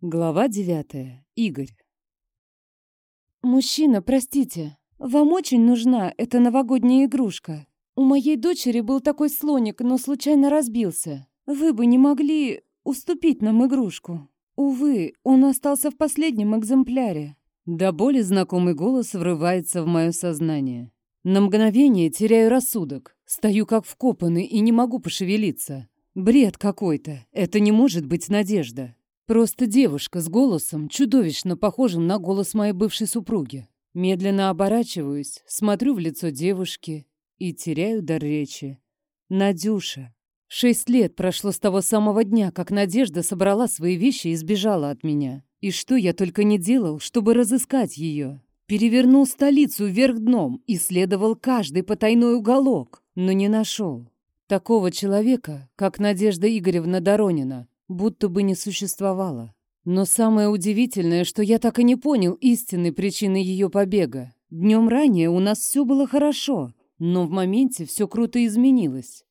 Глава девятая. Игорь. «Мужчина, простите, вам очень нужна эта новогодняя игрушка. У моей дочери был такой слоник, но случайно разбился. Вы бы не могли уступить нам игрушку. Увы, он остался в последнем экземпляре». До боли знакомый голос врывается в мое сознание. На мгновение теряю рассудок, стою как вкопанный и не могу пошевелиться. Бред какой-то, это не может быть надежда. Просто девушка с голосом, чудовищно похожим на голос моей бывшей супруги. Медленно оборачиваюсь, смотрю в лицо девушки и теряю дар речи. Надюша. Шесть лет прошло с того самого дня, как Надежда собрала свои вещи и сбежала от меня. И что я только не делал, чтобы разыскать ее. Перевернул столицу вверх дном, исследовал каждый потайной уголок, но не нашел. Такого человека, как Надежда Игоревна Доронина, будто бы не существовало. Но самое удивительное, что я так и не понял истинной причины ее побега. Днем ранее у нас все было хорошо, но в моменте все круто изменилось.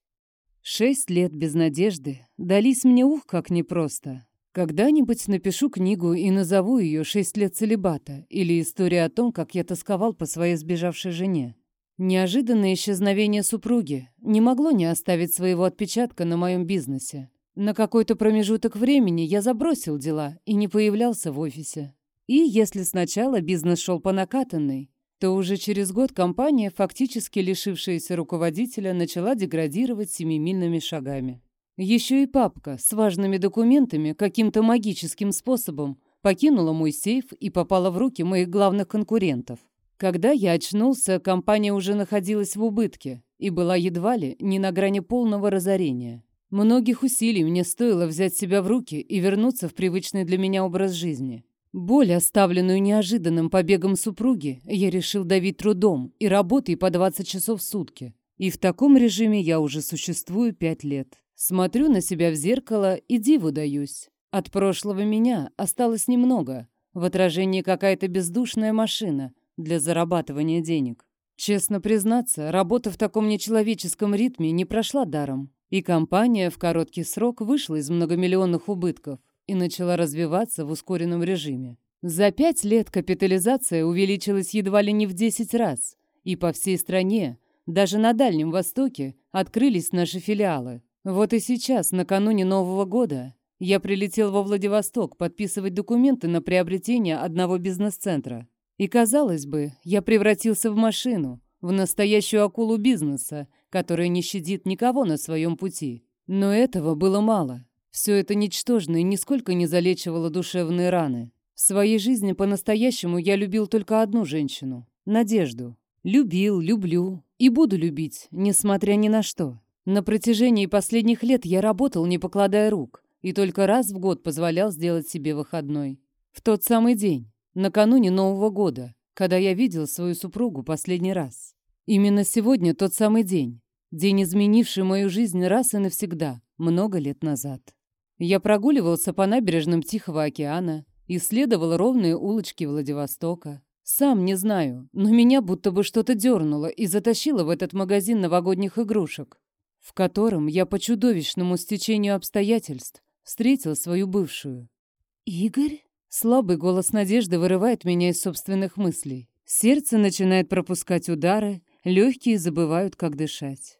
Шесть лет без надежды дались мне ух как непросто. Когда-нибудь напишу книгу и назову ее «Шесть лет целебата» или «История о том, как я тосковал по своей сбежавшей жене». Неожиданное исчезновение супруги не могло не оставить своего отпечатка на моем бизнесе. На какой-то промежуток времени я забросил дела и не появлялся в офисе. И если сначала бизнес шел по накатанной, то уже через год компания, фактически лишившаяся руководителя, начала деградировать семимильными шагами. Еще и папка с важными документами каким-то магическим способом покинула мой сейф и попала в руки моих главных конкурентов. Когда я очнулся, компания уже находилась в убытке и была едва ли не на грани полного разорения. Многих усилий мне стоило взять себя в руки и вернуться в привычный для меня образ жизни. Боль, оставленную неожиданным побегом супруги, я решил давить трудом и работой по 20 часов в сутки. И в таком режиме я уже существую пять лет. Смотрю на себя в зеркало и диву даюсь. От прошлого меня осталось немного. В отражении какая-то бездушная машина для зарабатывания денег. Честно признаться, работа в таком нечеловеческом ритме не прошла даром. И компания в короткий срок вышла из многомиллионных убытков и начала развиваться в ускоренном режиме. За пять лет капитализация увеличилась едва ли не в 10 раз, и по всей стране, даже на Дальнем Востоке, открылись наши филиалы. Вот и сейчас, накануне Нового года, я прилетел во Владивосток подписывать документы на приобретение одного бизнес-центра. И, казалось бы, я превратился в машину, в настоящую акулу бизнеса, которая не щадит никого на своем пути. Но этого было мало. Все это ничтожно и нисколько не залечивало душевные раны. В своей жизни по-настоящему я любил только одну женщину — Надежду. Любил, люблю и буду любить, несмотря ни на что. На протяжении последних лет я работал, не покладая рук, и только раз в год позволял сделать себе выходной. В тот самый день, накануне Нового года, когда я видел свою супругу последний раз. Именно сегодня тот самый день. День, изменивший мою жизнь раз и навсегда, много лет назад. Я прогуливался по набережным Тихого океана, исследовал ровные улочки Владивостока. Сам не знаю, но меня будто бы что-то дернуло и затащило в этот магазин новогодних игрушек, в котором я по чудовищному стечению обстоятельств встретил свою бывшую. «Игорь?» Слабый голос надежды вырывает меня из собственных мыслей. Сердце начинает пропускать удары, Легкие забывают, как дышать.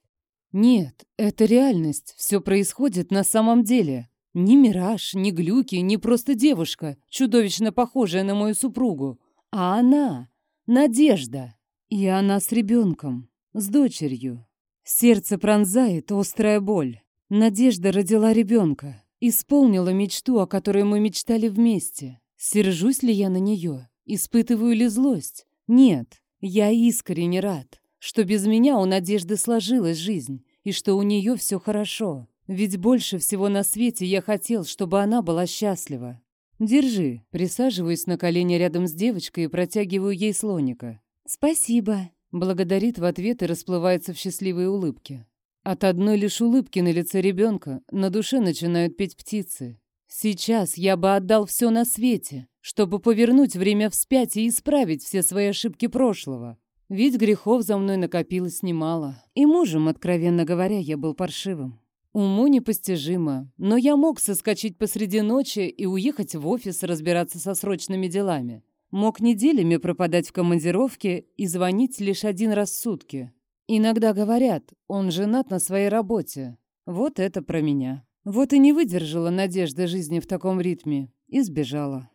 Нет, это реальность. Все происходит на самом деле. Ни мираж, ни глюки, ни просто девушка, чудовищно похожая на мою супругу. А она — Надежда. И она с ребенком, с дочерью. Сердце пронзает острая боль. Надежда родила ребенка. Исполнила мечту, о которой мы мечтали вместе. Сержусь ли я на нее? Испытываю ли злость? Нет, я искренне рад что без меня у Надежды сложилась жизнь, и что у нее все хорошо. Ведь больше всего на свете я хотел, чтобы она была счастлива. Держи, присаживаюсь на колени рядом с девочкой и протягиваю ей слоника. Спасибо. Благодарит в ответ и расплывается в счастливой улыбке. От одной лишь улыбки на лице ребенка на душе начинают петь птицы. Сейчас я бы отдал все на свете, чтобы повернуть время вспять и исправить все свои ошибки прошлого. Ведь грехов за мной накопилось немало. И мужем, откровенно говоря, я был паршивым. Уму непостижимо, но я мог соскочить посреди ночи и уехать в офис разбираться со срочными делами. Мог неделями пропадать в командировке и звонить лишь один раз в сутки. Иногда говорят, он женат на своей работе. Вот это про меня. Вот и не выдержала надежды жизни в таком ритме и сбежала.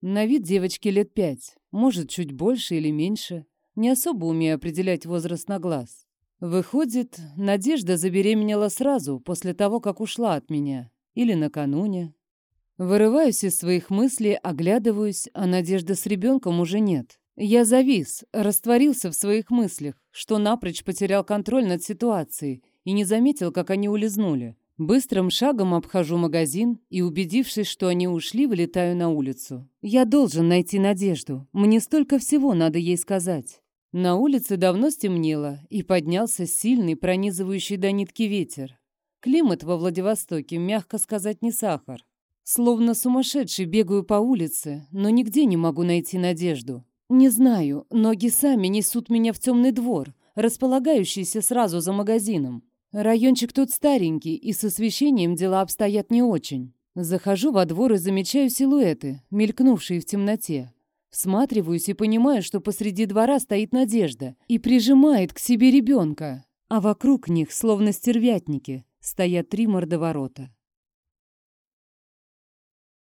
На вид девочки лет пять, может, чуть больше или меньше. Не особо умею определять возраст на глаз. Выходит, Надежда забеременела сразу, после того, как ушла от меня. Или накануне. Вырываюсь из своих мыслей, оглядываюсь, а надежды с ребенком уже нет. Я завис, растворился в своих мыслях, что напрочь потерял контроль над ситуацией и не заметил, как они улизнули. Быстрым шагом обхожу магазин и, убедившись, что они ушли, вылетаю на улицу. Я должен найти Надежду. Мне столько всего надо ей сказать. На улице давно стемнело, и поднялся сильный, пронизывающий до нитки ветер. Климат во Владивостоке, мягко сказать, не сахар. Словно сумасшедший бегаю по улице, но нигде не могу найти надежду. Не знаю, ноги сами несут меня в темный двор, располагающийся сразу за магазином. Райончик тут старенький, и с освещением дела обстоят не очень. Захожу во двор и замечаю силуэты, мелькнувшие в темноте. Всматриваюсь и понимаю, что посреди двора стоит Надежда и прижимает к себе ребенка. А вокруг них, словно стервятники, стоят три мордоворота.